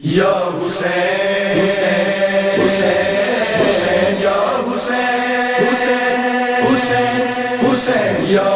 یا حسین حسین حسین حسین حسین حسین حسین یا